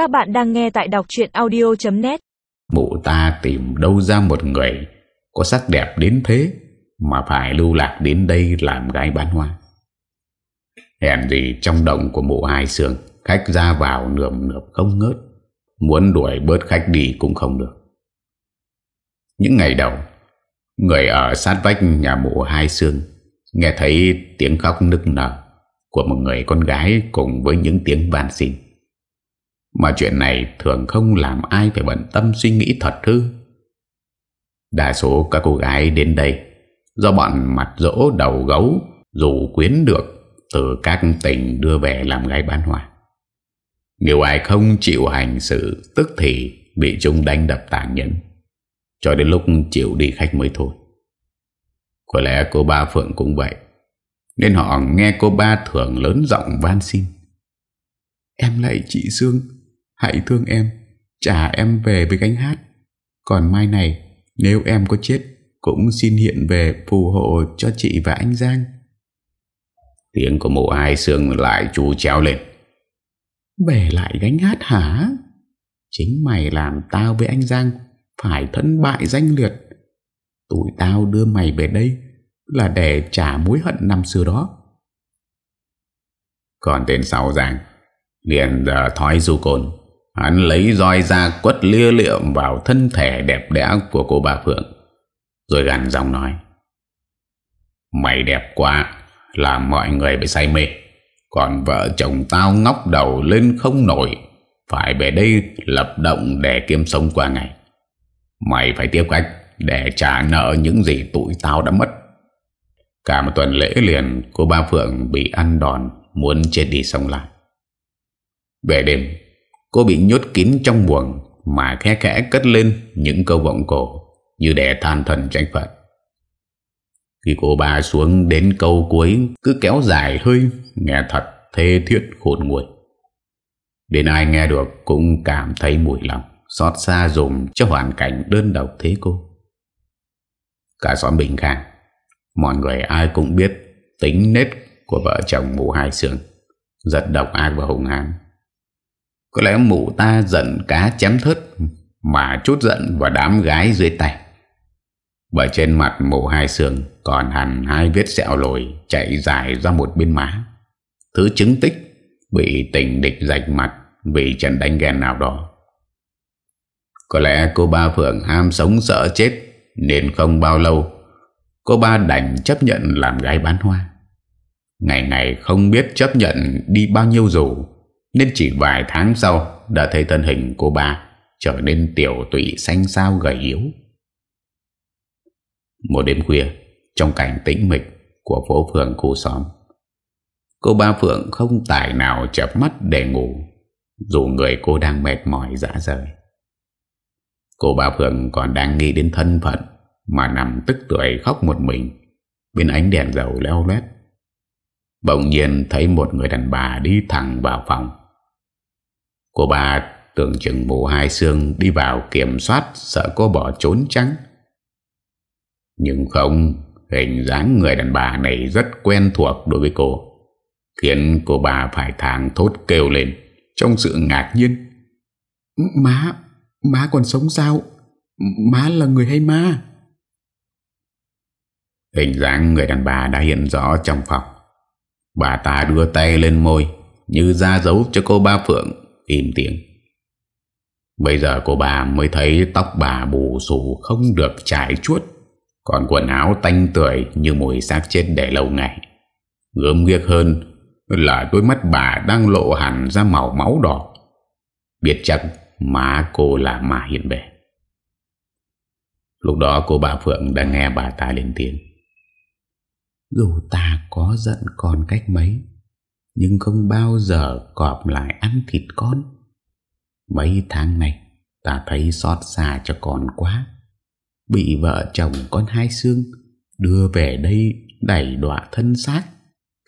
Các bạn đang nghe tại đọc chuyện audio.net Mụ ta tìm đâu ra một người có sắc đẹp đến thế mà phải lưu lạc đến đây làm gái bán hoa. Hèn gì trong động của mụ hai sương, khách ra vào nườm nượp không ngớt, muốn đuổi bớt khách đi cũng không được. Những ngày đầu, người ở sát vách nhà mụ hai sương nghe thấy tiếng khóc nức nở của một người con gái cùng với những tiếng van xin. Mà chuyện này thường không làm ai phải bận tâm suy nghĩ thật thư Đa số các cô gái đến đây, do bọn mặt dỗ đầu gấu, dù quyến được từ các tỉnh đưa về làm gái bán hoa. Nếu ai không chịu hành sự, tức thì bị chúng đánh đập tàn nhẫn, cho đến lúc chịu đi khách mới thôi. Có lẽ cô ba Phượng cũng vậy, Nên họ nghe cô ba thường lớn giọng van xin Em lại chị Dương Hãy thương em Trả em về với gánh hát. Còn mai này Nếu em có chết Cũng xin hiện về phù hộ cho chị và anh Giang. Tiếng của mụ hai Sương lại chú chéo lên. Về lại gánh hát hả? Chính mày làm tao với anh Giang Phải thân bại danh liệt. Tụi tao đưa mày về đây Là để trả mối hận năm xưa đó. Còn tên sau Giang Liền giờ thói du côn Hắn lấy roi ra quất lia liệm vào thân thể đẹp đẽ của cô bà Phượng Rồi gằn giọng nói Mày đẹp quá Làm mọi người bị say mê Còn vợ chồng tao ngóc đầu lên không nổi Phải về đây lập động để kiếm sống qua ngày Mày phải tiếp cách để trả nợ những gì tụi tao đã mất. Cả một tuần lễ liền, cô ba Phượng bị ăn đòn, muốn chết đi sống lại. Về đêm, cô bị nhốt kín trong buồng mà khẽ khẽ cất lên những câu vọng cổ như để than thần tranh phận. Khi cô ba xuống đến câu cuối cứ kéo dài hơi, nghe thật thê thiết khôn nguội Đến ai nghe được cũng cảm thấy mùi lòng, xót xa dùng cho hoàn cảnh đơn độc thế cô. Cả xóm Bình Khang Mọi người ai cũng biết Tính nết của vợ chồng mù hai sườn Rất độc ác và hùng hãn có lẽ mụ ta giận cá chém thớt, Mà chút giận vào đám gái dưới tay. Bởi trên mặt mụ hai sườn Còn hẳn hai vết sẹo lồi Chạy dài ra một bên má. Thứ chứng tích Bị tình địch rạch mặt Vì trận đánh ghen nào đó. Có lẽ cô ba Phượng ham sống sợ chết, nên không bao lâu, Cô ba đành chấp nhận làm gái bán hoa. Ngày ngày không biết chấp nhận đi bao nhiêu dù nên chỉ vài tháng sau Đã thấy thân hình cô ba Trở nên tiểu tụy xanh xao gầy yếu. Một đêm khuya, Trong cảnh tĩnh mịch Của phố phường khu xóm, Cô ba Phượng không tài nào chập mắt để ngủ, Dù người cô đang mệt mỏi dã rời. Cô ba Phượng còn đang nghĩ đến thân phận Mà nằm tức tuổi khóc một mình Bên ánh đèn dầu leo lét Bỗng nhiên thấy một người đàn bà đi thẳng vào phòng. Cô bà tưởng chừng mù hai xương đi vào kiểm soát sợ cô bỏ trốn trắng. Nhưng không, hình dáng người đàn bà này rất quen thuộc đối với cô. Khiến cô bà phải thang thốt kêu lên trong sự ngạc nhiên. Má, Má còn sống sao Má là người hay ma Hình dáng người đàn bà đã hiện rõ trong phòng Bà ta đưa tay lên môi Như ra dấu cho cô ba Phượng Im tiếng. Bây giờ cô bà mới thấy tóc bà bù xù không được trải chuốt, Còn quần áo tanh tưởi như mùi xác chết để lâu ngày. Gớm ghiếc hơn là đôi mắt bà đang lộ hẳn ra màu máu đỏ. Biết chắc Má cô là má hiện Bề. Lúc đó cô bà Phượng đã nghe bà ta lên tiếng. Dù ta có giận còn cách mấy nhưng không bao giờ cọp lại ăn thịt con. Mấy tháng này, Ta thấy xót xa cho con quá. Bị vợ chồng con hai xương Đưa về đây đẩy đọa thân xác,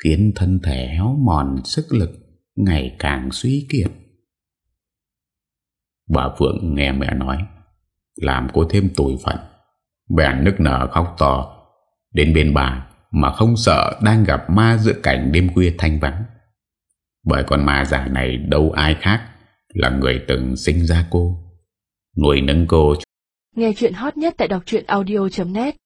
Khiến thân thể héo mòn sức lực Ngày càng suy kiệt. Bà Phượng nghe mẹ nói, Làm cô thêm tủi phận, Bèn nức nở khóc to. Đến bên bà mà không sợ đang gặp ma giữa cảnh đêm khuya thanh vắng. Bởi con ma giả này đâu ai khác Là người từng sinh ra cô. Nuôi nâng cô. Nghe chuyện hot nhất tại đọc audio.net